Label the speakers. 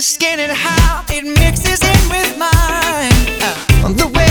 Speaker 1: your skin and how it mixes in with mine. Uh, the